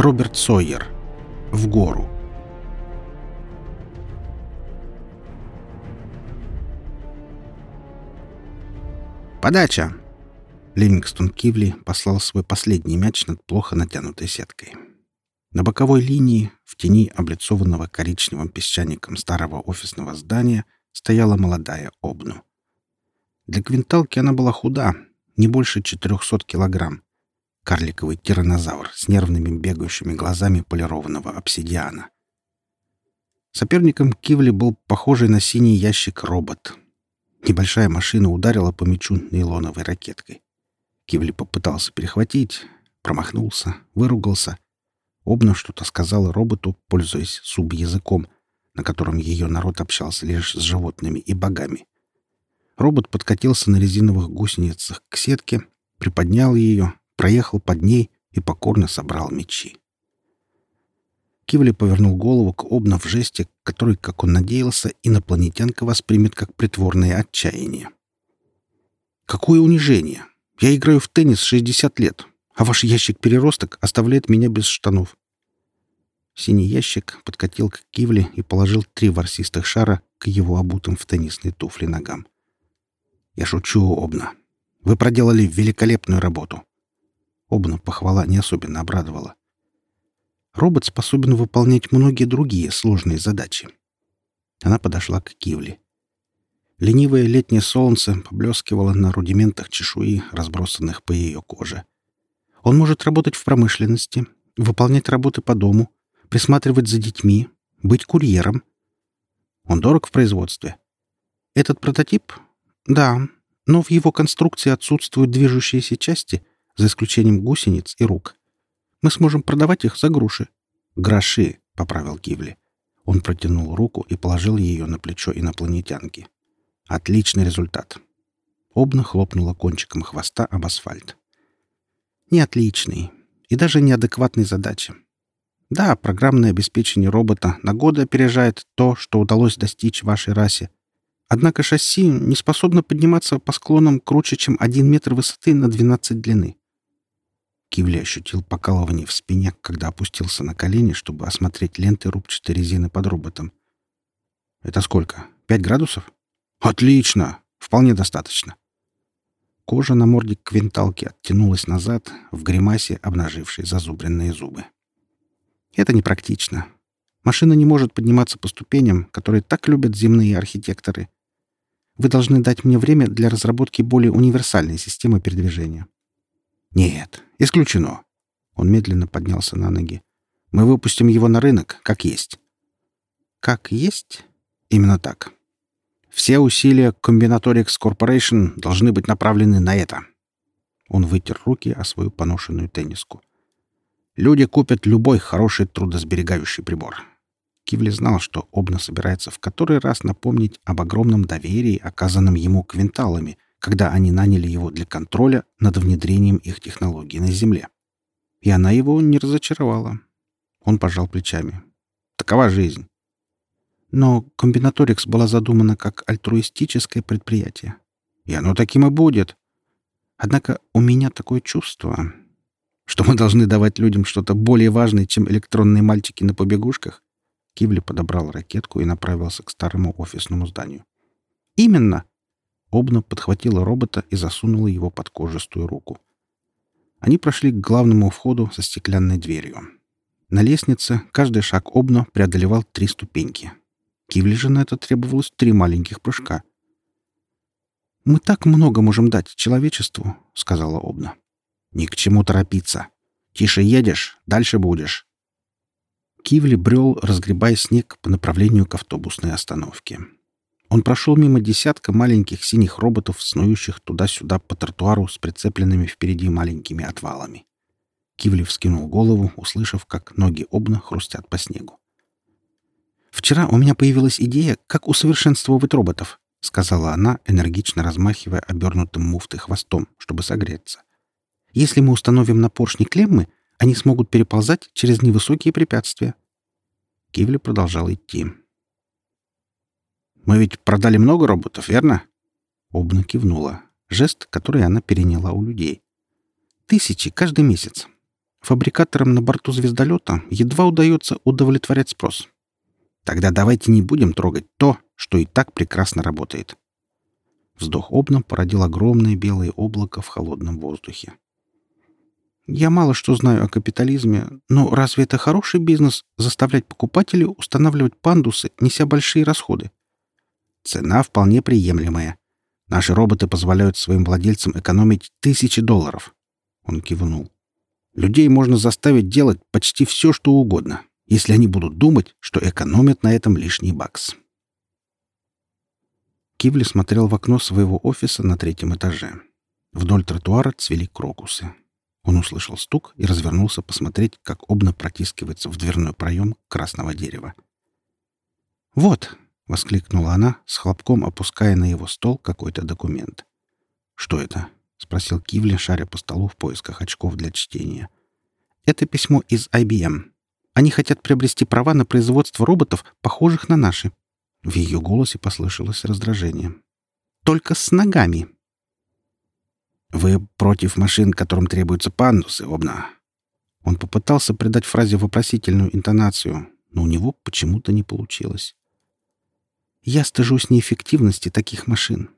Роберт Сойер. В гору. «Подача!» Ливингстон Кивли послал свой последний мяч над плохо натянутой сеткой. На боковой линии, в тени облицованного коричневым песчаником старого офисного здания, стояла молодая Обну. Для квинталки она была худа, не больше 400 килограмм. Карликовый тиранозавр с нервными бегающими глазами полированного обсидиана. Соперником Кивли был похожий на синий ящик робот. Небольшая машина ударила по мячу нейлоновой ракеткой. Кивли попытался перехватить, промахнулся, выругался. Обна что-то сказала роботу, пользуясь субязыком, на котором ее народ общался лишь с животными и богами. Робот подкатился на резиновых гусеницах к сетке, приподнял ее, проехал под ней и покорно собрал мечи. Кивли повернул голову к Обна в жесте, который, как он надеялся, инопланетянка воспримет как притворное отчаяние. «Какое унижение! Я играю в теннис 60 лет, а ваш ящик-переросток оставляет меня без штанов. Синий ящик подкатил к Кивле и положил три ворсистых шара к его обутым в теннисные туфли ногам. «Я шучу, Обна. Вы проделали великолепную работу». Обна похвала не особенно обрадовала. Робот способен выполнять многие другие сложные задачи. Она подошла к Кивле. Ленивое летнее солнце поблескивало на рудиментах чешуи, разбросанных по ее коже. Он может работать в промышленности, выполнять работы по дому, присматривать за детьми, быть курьером. Он дорог в производстве. Этот прототип? Да, но в его конструкции отсутствуют движущиеся части, за исключением гусениц и рук. Мы сможем продавать их за груши. Гроши, — поправил Кивли. Он протянул руку и положил ее на плечо инопланетянки. Отличный результат. Обна хлопнула кончиком хвоста об асфальт. Не отличный и даже неадекватной задачи. Да, программное обеспечение робота на годы опережает то, что удалось достичь вашей расе. Однако шасси не способно подниматься по склонам круче, чем один метр высоты на 12 длины. Кивли ощутил покалывание в спине, когда опустился на колени, чтобы осмотреть ленты рубчатой резины под роботом. «Это сколько? Пять градусов?» «Отлично! Вполне достаточно!» Кожа на морде квинталки оттянулась назад, в гримасе обнажившей зазубренные зубы. «Это непрактично. Машина не может подниматься по ступеням, которые так любят земные архитекторы. Вы должны дать мне время для разработки более универсальной системы передвижения». «Нет, исключено». Он медленно поднялся на ноги. «Мы выпустим его на рынок, как есть». «Как есть?» «Именно так. Все усилия Combinatorics Corporation должны быть направлены на это. Он вытер руки о свою поношенную тенниску. Люди купят любой хороший трудосберегающий прибор. Кивли знал, что Обна собирается в который раз напомнить об огромном доверии, оказанном ему квинталами, когда они наняли его для контроля над внедрением их технологий на Земле. И она его не разочаровала. Он пожал плечами. Такова жизнь. Но комбинаторикс была задумана как альтруистическое предприятие. И оно таким и будет. Однако у меня такое чувство, что мы должны давать людям что-то более важное, чем электронные мальчики на побегушках. Кивли подобрал ракетку и направился к старому офисному зданию. «Именно!» Обна подхватила робота и засунула его под кожистую руку. Они прошли к главному входу со стеклянной дверью. На лестнице каждый шаг Обна преодолевал три ступеньки. Кивли же на это требовалось три маленьких прыжка. «Мы так много можем дать человечеству», — сказала Обна. «Ни к чему торопиться. Тише едешь, дальше будешь». Кивли брел, разгребая снег по направлению к автобусной остановке. Он прошел мимо десятка маленьких синих роботов, снующих туда-сюда по тротуару с прицепленными впереди маленькими отвалами. Кивли вскинул голову, услышав, как ноги Обна хрустят по снегу. «Вчера у меня появилась идея, как усовершенствовать роботов», — сказала она, энергично размахивая обернутым муфтой хвостом, чтобы согреться. «Если мы установим на поршни клеммы, они смогут переползать через невысокие препятствия». Кивли продолжал идти. «Мы ведь продали много роботов, верно?» Обна кивнула. Жест, который она переняла у людей. «Тысячи каждый месяц. Фабрикаторам на борту звездолета едва удается удовлетворять спрос. Тогда давайте не будем трогать то, что и так прекрасно работает. Вздох Обна породил огромное белое облако в холодном воздухе. Я мало что знаю о капитализме, но разве это хороший бизнес заставлять покупателей устанавливать пандусы, неся большие расходы? Цена вполне приемлемая. Наши роботы позволяют своим владельцам экономить тысячи долларов. Он кивнул. Людей можно заставить делать почти все, что угодно, если они будут думать, что экономят на этом лишний бакс. Кивли смотрел в окно своего офиса на третьем этаже. Вдоль тротуара цвели крокусы. Он услышал стук и развернулся посмотреть, как Обна протискивается в дверной проем красного дерева. «Вот!» — воскликнула она, с хлопком опуская на его стол какой-то документ. «Что это?» — спросил Кивли, шаря по столу в поисках очков для чтения. «Это письмо из IBM. Они хотят приобрести права на производство роботов, похожих на наши. В ее голосе послышалось раздражение. «Только с ногами!» «Вы против машин, которым требуются пандусы, Обна?» Он попытался придать фразе вопросительную интонацию, но у него почему-то не получилось. «Я стыжусь неэффективности таких машин.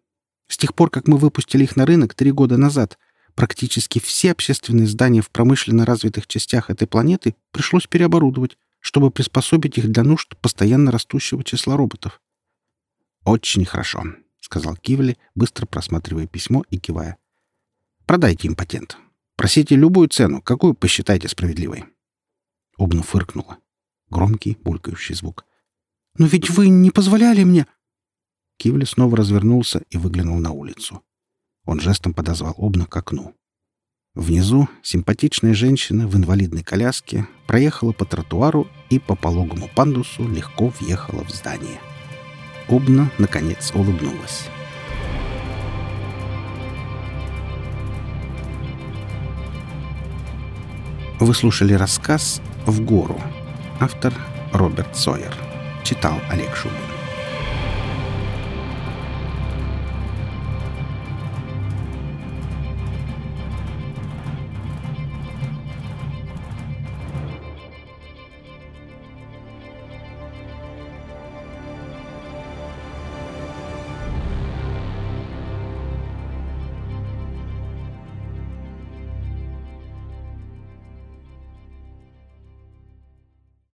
С тех пор, как мы выпустили их на рынок три года назад, практически все общественные здания в промышленно развитых частях этой планеты пришлось переоборудовать, чтобы приспособить их для нужд постоянно растущего числа роботов. «Очень хорошо», — сказал Кивли, быстро просматривая письмо и кивая. «Продайте им патент. Просите любую цену, какую посчитаете справедливой». Обну фыркнула. Громкий, булькающий звук. «Но ведь вы не позволяли мне...» Кивли снова развернулся и выглянул на улицу. Он жестом подозвал Обна к окну. Внизу симпатичная женщина в инвалидной коляске проехала по тротуару и по пологому пандусу легко въехала в здание. Обна, наконец, улыбнулась. Вы слушали рассказ «В гору». Автор Роберт Сойер. Читал Олег Шубин.